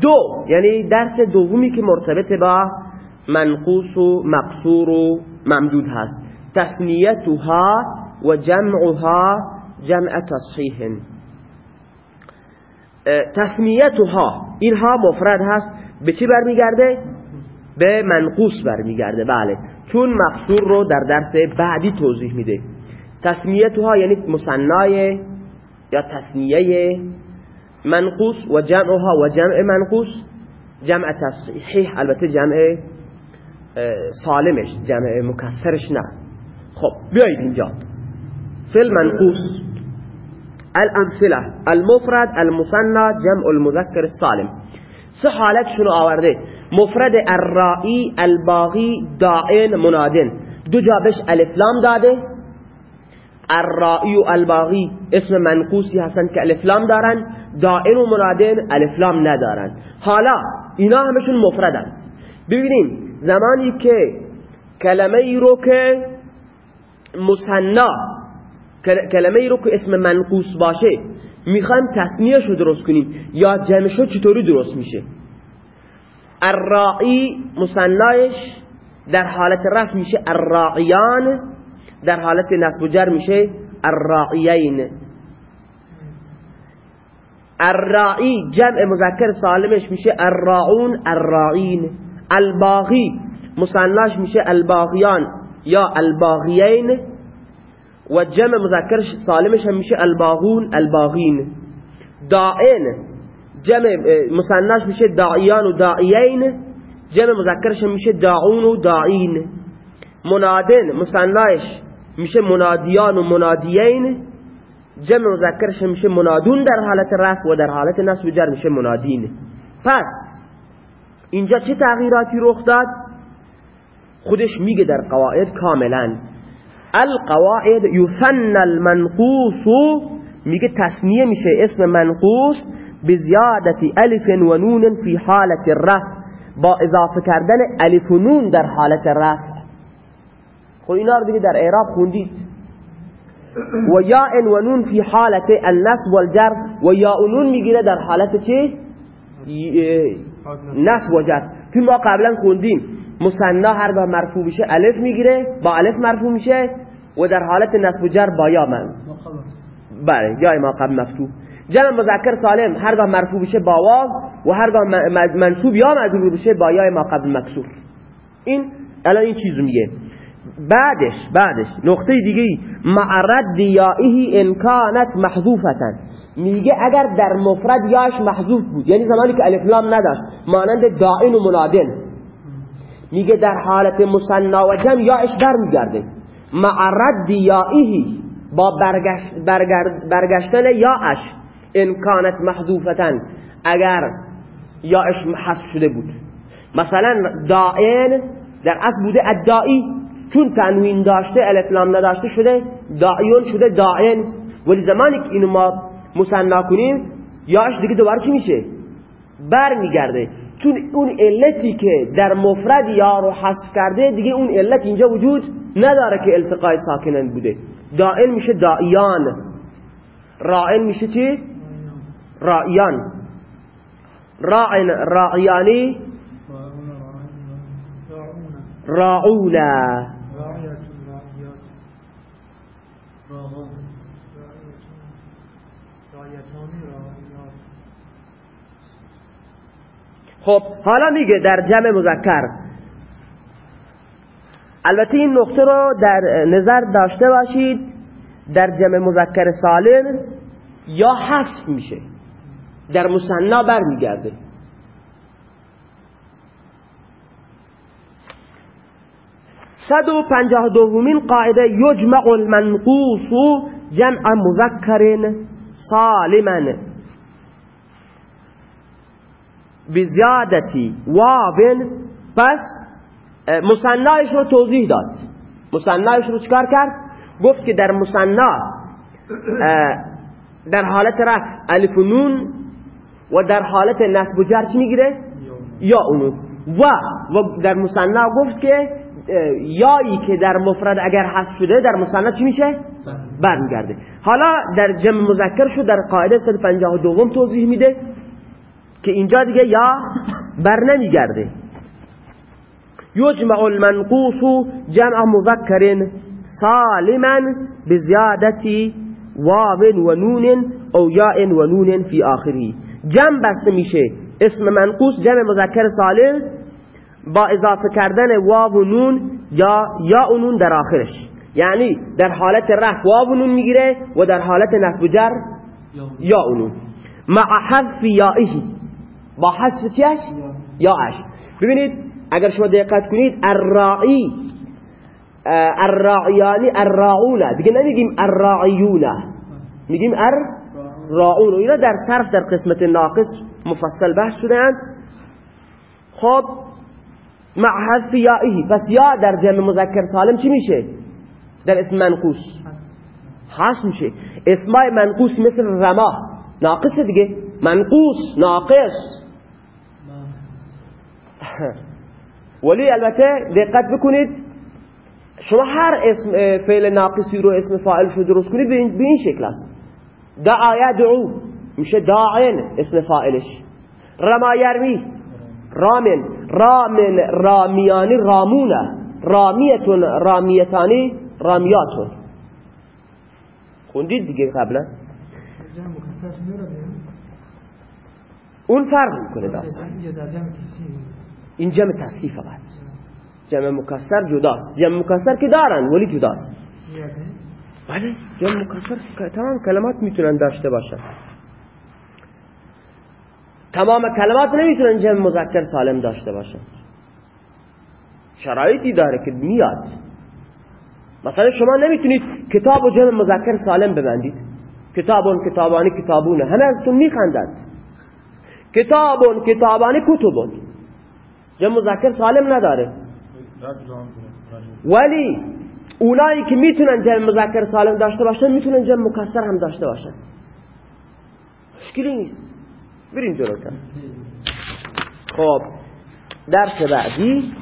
دو یعنی درس دومی که مرتبط با منقوص و مقصور و ممدود هست. تثنیتها و جمعها جمع تصحیح. تثنیتها اینها مفرد هست. به چی برمیگرده؟ به منقوص برمیگرده. بله. چون مقصور رو در درس بعدی توضیح میده. تثنیتها یعنی مصنای یا تثنیه منقوص و جمعها و جمع منقوص. جمع تصحیح البته جمع سالمش جمع مکسرش نه. خب بیایید اینجا. فی المنقوص الامثلة المفرد المثنى جمع المذكر السالم. سه حالت شنو آورده؟ مفرد الرائی الباغی دائن منادن. دو جا بهش الف داده. الرائی و الباغی اسم منقوسی هستن که الف لام دارن. دائن و منادن الف لام ندارن. حالا اینا همشون مفردن. ببینیم زمانی که کلمه ای رو که مصنا کلمه ای رو که اسم منقوس باشه می‌خوایم تصمیهش رو درست کنیم. یا جمعش چطوری درست میشه؟ الراعی مصنایش در حالت رفع میشه الراعیان در حالت نصب و جر میشه الراعیین الراعی جمع مذکر سالمش میشه الراعون الراعین. الباغی مصناش میشه الباغیان یا الباغیین. و جمع مذکر سالمش هم میشه الباغون الباغین. دائن جمع مصناش میشه داعیان و داعیین. جمع مذکرش هم میشه داعون و داعین. منادن مصناش میشه منادیان و منادیین. جمع مذکرش میشه منادون در حالت رفع و در حالت نصب جر میشه منادین. پس اینجا چه تغییراتی رخ داد؟ خودش میگه در قواعد کاملا. القواعد یثن المنقوص. میگه تصنیه میشه اسم منقوص بزیادت الف و نون فی حالت الرفع با اضافه کردن الف و نون در حالت رفع. خب اینا رو در اعراب خوندید. و یا و نون فی حالت النصب والجر و یا نون می‌گیره در حالت چه نصب و جر. که ما قبلا خوندیم. مصنا هرگاه مرفوع بشه الف می‌گیره با الف مرفوع میشه و در حالت نصب و جر با یا من بله یا ما قبل مفتوح. جمع مذکر سالم هرگاه مرفوع بشه با واو و هرگاه منصوب یا مجرور بشه با یا ما قبل مکسور. این الان این چیزو میگه. بعدش بعدش نقطه دیگه معرد یائه ان کانت محذوفتن میگه اگر در مفرد یاش محذوف بود یعنی زمانی که الف لام نداشت مانند دائن و منادن میگه در حالت مصنا و جمع یاش برمیگرده. معرد یائه با برگشتن یاش ان کانت محذوفتن اگر یاش حذف شده بود. مثلا دائن در اصل بوده ادعی چون تنوین داشته الف لام نداشته شده دائیون شده دائن ولی زمانی که اینو ما مصنا کنیم یاش دیگه دوباره چی میشه؟ بر میگرده چون اون علتی که در مفرد یا رو حذف کرده دیگه اون علت اینجا وجود نداره که التقای ساکنن بوده. دائن میشه دائیان رائن میشه چی؟ رائیان رائن رائیانی راعونا خب حالا میگه در جمع مذکر. البته این نقطه رو در نظر داشته باشید در جمع مذکر سالم یا حذف میشه. در مصنا برمیگرده. صد و پنجاه دومین قاعده یجمع المنقوص جمع مذکر سالما. بزیادتی وابن پس مصنعش رو توضیح داد. مصنعش رو چکار کرد؟ گفت که در مصنع در حالت رفع الف و نون و در حالت نصب و جر چی می‌گیره؟ یا اونو. و و در مصنع گفت که یایی که در مفرد اگر حذف شده در مصنع چی میشه؟ برمیگرده. حالا در جمع مذکر شو در قاعده 152 توضیح میده که اینجا دیگه یا بر نمیگرده. یجمع المنقوص جمع مذکر سالما بزیادتی واو و نون او یاء و نون فی آخری. جمع بسته میشه. اسم منقوص جمع مذکر سالم با اضافه کردن واو و نون یا یا و نون در آخرش. یعنی در حالت رفع واو و نون می‌گیره و در حالت نصب جر یا و نون. مع حذف یائه با حذف چیش یاش ببینید اگر شما دقت کنید الراعی الراعیانی الراعونه دیگه نمیگیم الراعیونه میگیم الراعون و اینا در صرف در قسمت ناقص مفصل بحث شدند خب مع حذف یائه پس یا در جمع مذکر سالم چی میشه؟ در اسم منقوس. حذف میشه. اسمای منقوس مثل رما. ناقص دیگه. منقوس ناقص. ولی البته دقت بکنید شما هر اسم فعل ناقصی رو اسم فاعل شو درست کنید به این شکل است. دعا یدعو. میشه داعن اسم فاعلش. رما یرمی. رامن. رامن رامیانی رامونه رامیتون رامیتانی رامیاتون. خوندید دیگه قبلا؟ اون فرق می‌کنه داستان. این جمع تصحیح فقط. جمع مکسر جداست. جمع مکسر که دارن ولی جداست. بله جمع مکسر تمام کلمات می‌تونن داشته باشن. تمام کلمات نمی‌تونن جمع مذکر سالم داشته باشن. شرایطی داره که میاد. مثلا شما نمی‌تونید کتاب و جمع مذکر سالم ببندید. کتابون کتابانی کتابونه. همه ازتون میخندند. کتابون کتابانی کتبون. جمع مذکر سالم نداره. ولی اونایی که می‌تونن جمع مذکر سالم داشته باشن می‌تونن جمع مکسر هم داشته باشن. مشکلی نیست. بریم جلوتر خب درس بعدی.